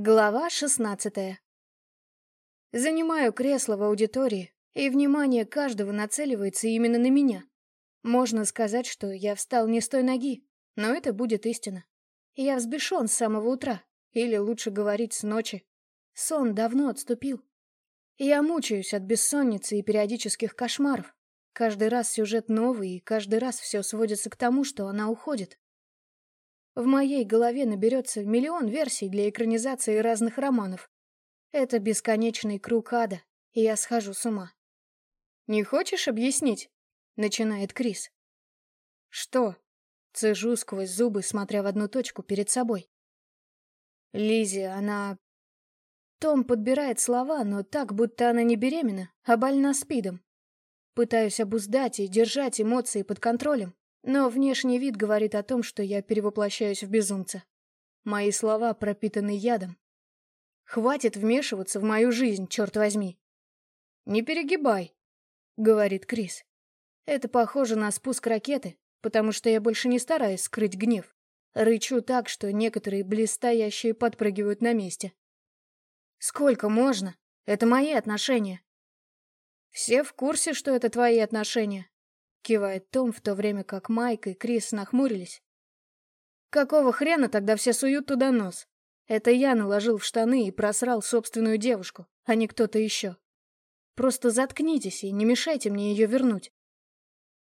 Глава шестнадцатая. Занимаю кресло в аудитории, и внимание каждого нацеливается именно на меня. Можно сказать, что я встал не с той ноги, но это будет истина. Я взбешен с самого утра, или лучше говорить, с ночи. Сон давно отступил. Я мучаюсь от бессонницы и периодических кошмаров. Каждый раз сюжет новый, и каждый раз все сводится к тому, что она уходит. В моей голове наберется миллион версий для экранизации разных романов. Это бесконечный круг ада, и я схожу с ума. «Не хочешь объяснить?» — начинает Крис. «Что?» — цежу сквозь зубы, смотря в одну точку перед собой. Лизи, она... Том подбирает слова, но так, будто она не беременна, а больна спидом. Пытаюсь обуздать и держать эмоции под контролем, но внешний вид говорит о том, что я перевоплощаюсь в безумца. Мои слова пропитаны ядом. Хватит вмешиваться в мою жизнь, черт возьми. «Не перегибай», — говорит Крис. Это похоже на спуск ракеты, потому что я больше не стараюсь скрыть гнев. Рычу так, что некоторые блестящие подпрыгивают на месте. «Сколько можно? Это мои отношения». «Все в курсе, что это твои отношения», Кивает Том, в то время как Майк и Крис нахмурились. Какого хрена тогда все суют туда нос? Это я наложил в штаны и просрал собственную девушку, а не кто-то еще. Просто заткнитесь и не мешайте мне ее вернуть.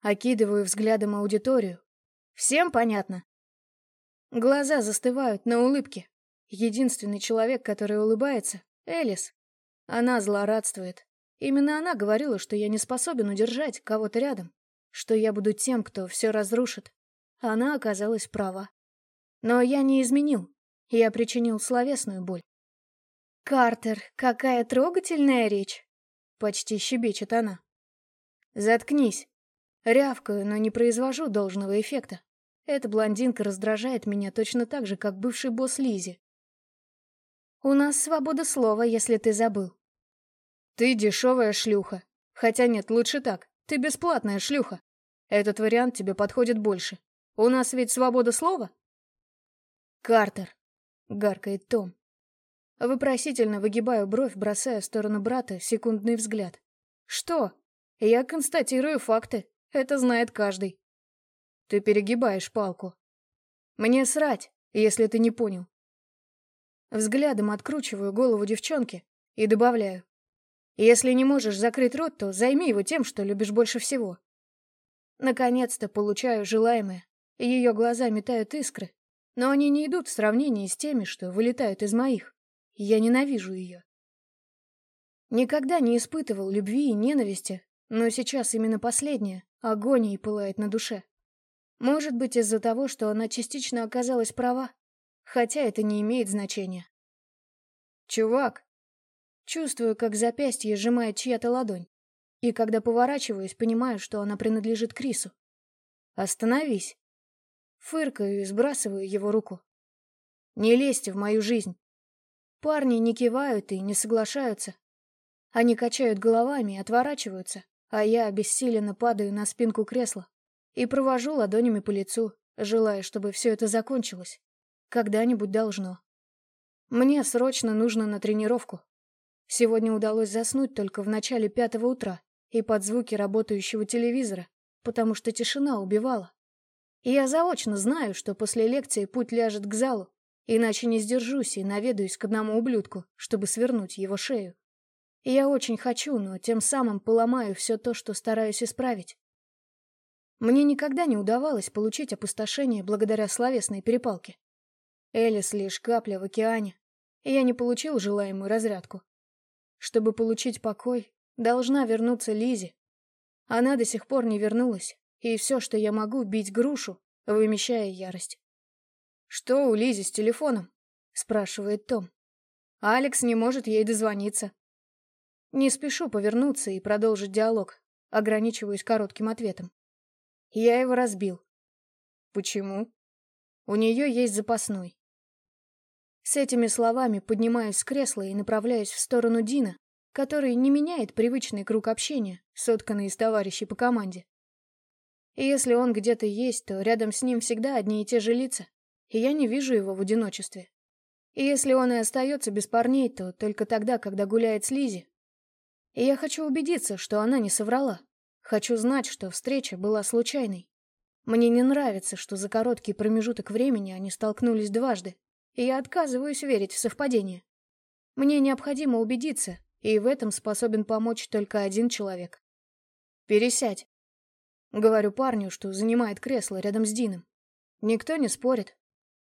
Окидываю взглядом аудиторию. Всем понятно? Глаза застывают на улыбке. Единственный человек, который улыбается — Элис. Она злорадствует. Именно она говорила, что я не способен удержать кого-то рядом что я буду тем, кто все разрушит. Она оказалась права. Но я не изменил, я причинил словесную боль. «Картер, какая трогательная речь!» — почти щебечет она. «Заткнись!» Рявкаю, но не произвожу должного эффекта. Эта блондинка раздражает меня точно так же, как бывший босс Лизи. «У нас свобода слова, если ты забыл». «Ты дешевая шлюха. Хотя нет, лучше так. Ты бесплатная шлюха. Этот вариант тебе подходит больше. У нас ведь свобода слова. Картер, гаркает Том. Вопросительно выгибаю бровь, бросая в сторону брата секундный взгляд. Что? Я констатирую факты. Это знает каждый. Ты перегибаешь палку. Мне срать, если ты не понял. Взглядом откручиваю голову девчонки и добавляю. Если не можешь закрыть рот, то займи его тем, что любишь больше всего. Наконец-то получаю желаемое. Ее глаза метают искры, но они не идут в сравнении с теми, что вылетают из моих. Я ненавижу ее. Никогда не испытывал любви и ненависти, но сейчас именно последнее, агонией пылает на душе. Может быть, из-за того, что она частично оказалась права, хотя это не имеет значения. «Чувак, Чувствую, как запястье сжимает чья-то ладонь. И когда поворачиваюсь, понимаю, что она принадлежит Крису. «Остановись!» Фыркаю и сбрасываю его руку. «Не лезьте в мою жизнь!» Парни не кивают и не соглашаются. Они качают головами и отворачиваются, а я обессиленно падаю на спинку кресла и провожу ладонями по лицу, желая, чтобы все это закончилось. Когда-нибудь должно. Мне срочно нужно на тренировку. Сегодня удалось заснуть только в начале пятого утра и под звуки работающего телевизора, потому что тишина убивала. И я заочно знаю, что после лекции путь ляжет к залу, иначе не сдержусь и наведаюсь к одному ублюдку, чтобы свернуть его шею. И я очень хочу, но тем самым поломаю все то, что стараюсь исправить. Мне никогда не удавалось получить опустошение благодаря словесной перепалке. Элис лишь капля в океане, и я не получил желаемую разрядку. Чтобы получить покой, должна вернуться Лизи. Она до сих пор не вернулась, и все, что я могу, бить грушу, вымещая ярость. «Что у Лизи с телефоном?» — спрашивает Том. Алекс не может ей дозвониться. Не спешу повернуться и продолжить диалог, ограничиваюсь коротким ответом. Я его разбил. Почему? У нее есть запасной. С этими словами поднимаюсь с кресла и направляюсь в сторону Дина, который не меняет привычный круг общения, сотканный из товарищей по команде. И если он где-то есть, то рядом с ним всегда одни и те же лица, и я не вижу его в одиночестве. И если он и остается без парней, то только тогда, когда гуляет с Лизи. И я хочу убедиться, что она не соврала. Хочу знать, что встреча была случайной. Мне не нравится, что за короткий промежуток времени они столкнулись дважды, и я отказываюсь верить в совпадение. Мне необходимо убедиться, и в этом способен помочь только один человек. «Пересядь», — говорю парню, что занимает кресло рядом с Дином. Никто не спорит.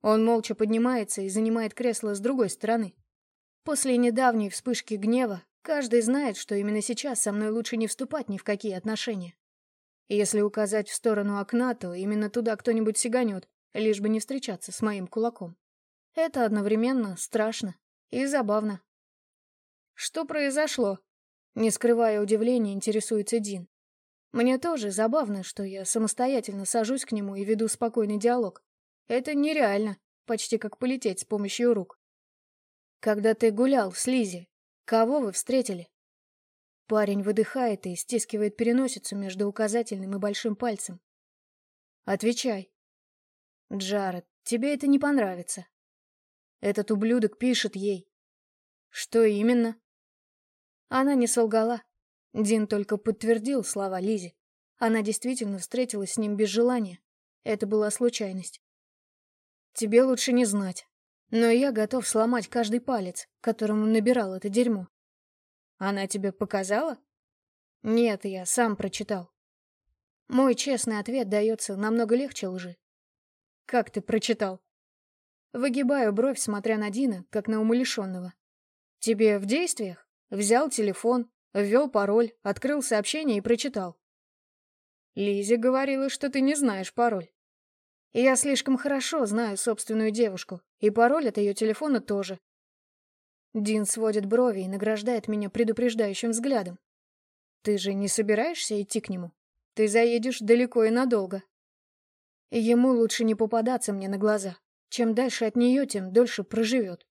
Он молча поднимается и занимает кресло с другой стороны. После недавней вспышки гнева каждый знает, что именно сейчас со мной лучше не вступать ни в какие отношения. Если указать в сторону окна, то именно туда кто-нибудь сиганет, лишь бы не встречаться с моим кулаком. Это одновременно страшно и забавно. Что произошло? Не скрывая удивления, интересуется Дин. Мне тоже забавно, что я самостоятельно сажусь к нему и веду спокойный диалог. Это нереально, почти как полететь с помощью рук. Когда ты гулял с Лизи, кого вы встретили? Парень выдыхает и стискивает переносицу между указательным и большим пальцем. Отвечай. Джаред, тебе это не понравится. Этот ублюдок пишет ей. Что именно? Она не солгала. Дин только подтвердил слова Лизи. Она действительно встретилась с ним без желания. Это была случайность. Тебе лучше не знать. Но я готов сломать каждый палец, которым набирал это дерьмо. Она тебе показала? Нет, я сам прочитал. Мой честный ответ дается намного легче лжи. Как ты прочитал? Выгибаю бровь, смотря на Дина, как на умалишенного. Тебе в действиях? Взял телефон, ввел пароль, открыл сообщение и прочитал. Лизи говорила, что ты не знаешь пароль. Я слишком хорошо знаю собственную девушку, и пароль от ее телефона тоже. Дин сводит брови и награждает меня предупреждающим взглядом. Ты же не собираешься идти к нему? Ты заедешь далеко и надолго. ему лучше не попадаться мне на глаза. Чем дальше от нее, тем дольше проживет.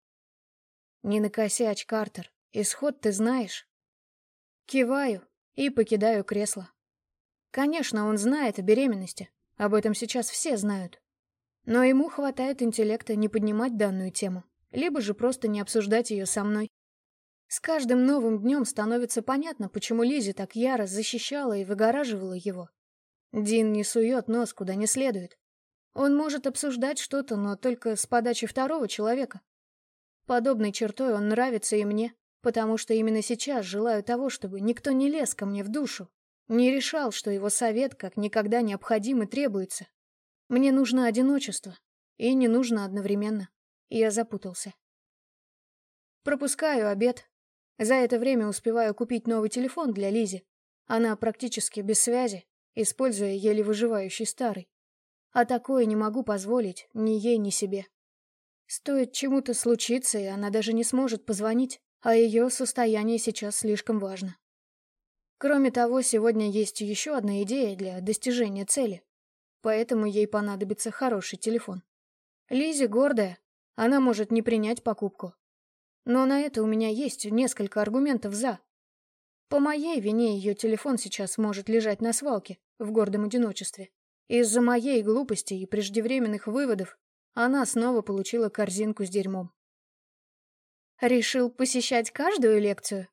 Не накосячь, Картер. Исход ты знаешь. Киваю и покидаю кресло. Конечно, он знает о беременности. Об этом сейчас все знают. Но ему хватает интеллекта не поднимать данную тему либо же просто не обсуждать ее со мной. С каждым новым днем становится понятно, почему Лизи так яро защищала и выгораживала его. Дин не сует нос куда не следует. Он может обсуждать что-то, но только с подачи второго человека. Подобной чертой он нравится и мне, потому что именно сейчас желаю того, чтобы никто не лез ко мне в душу, не решал, что его совет как никогда необходим и требуется. Мне нужно одиночество, и не нужно одновременно. Я запутался. Пропускаю обед. За это время успеваю купить новый телефон для Лизи. Она практически без связи, используя еле выживающий старый. А такое не могу позволить ни ей, ни себе. Стоит чему-то случиться, и она даже не сможет позвонить, а ее состояние сейчас слишком важно. Кроме того, сегодня есть еще одна идея для достижения цели. Поэтому ей понадобится хороший телефон. Лизи гордая, она может не принять покупку. Но на это у меня есть несколько аргументов «за». По моей вине ее телефон сейчас может лежать на свалке в гордом одиночестве. Из-за моей глупости и преждевременных выводов она снова получила корзинку с дерьмом. Решил посещать каждую лекцию?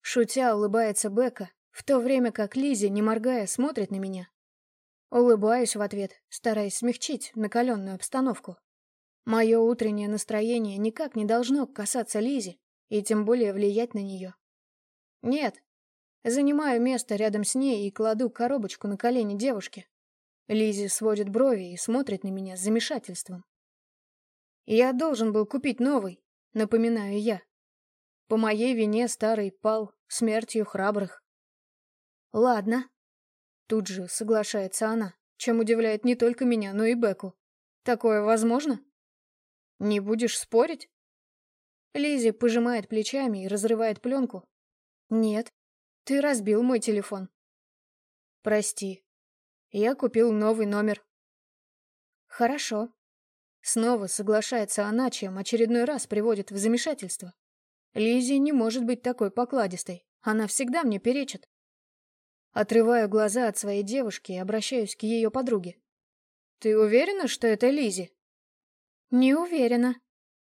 Шутя улыбается Бека, в то время как Лизи, не моргая, смотрит на меня. Улыбаюсь в ответ, стараясь смягчить накаленную обстановку. Мое утреннее настроение никак не должно касаться Лизи и тем более влиять на нее. Нет. Занимаю место рядом с ней и кладу коробочку на колени девушки. Лизи сводит брови и смотрит на меня с замешательством. Я должен был купить новый, напоминаю я. По моей вине старый пал смертью храбрых. Ладно. Тут же соглашается она, чем удивляет не только меня, но и Беку. Такое возможно? Не будешь спорить? Лизи пожимает плечами и разрывает пленку. Нет, ты разбил мой телефон. Прости. Я купил новый номер. Хорошо. Снова соглашается она, чем очередной раз приводит в замешательство. Лизи не может быть такой покладистой. Она всегда мне перечит. Отрываю глаза от своей девушки и обращаюсь к ее подруге. Ты уверена, что это Лизи? «Не уверена».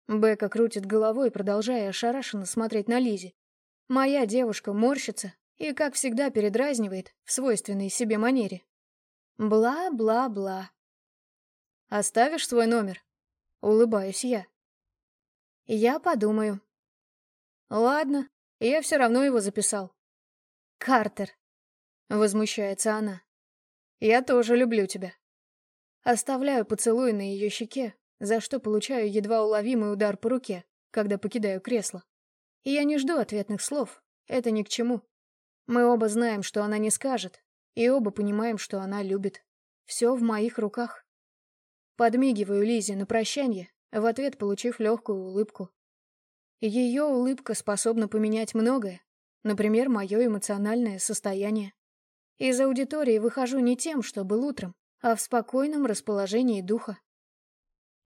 Бека крутит головой, продолжая ошарашенно смотреть на Лизи. Моя девушка морщится и, как всегда, передразнивает в свойственной себе манере. Бла-бла-бла. «Оставишь свой номер?» Улыбаюсь я. «Я подумаю». «Ладно, я все равно его записал». «Картер», — возмущается она. «Я тоже люблю тебя». Оставляю поцелуй на ее щеке, за что получаю едва уловимый удар по руке, когда покидаю кресло. И я не жду ответных слов, это ни к чему. Мы оба знаем, что она не скажет, и оба понимаем, что она любит. Все в моих руках. Подмигиваю Лизе на прощание, в ответ получив легкую улыбку. Ее улыбка способна поменять многое, например, мое эмоциональное состояние. Из аудитории выхожу не тем, что был утром, а в спокойном расположении духа.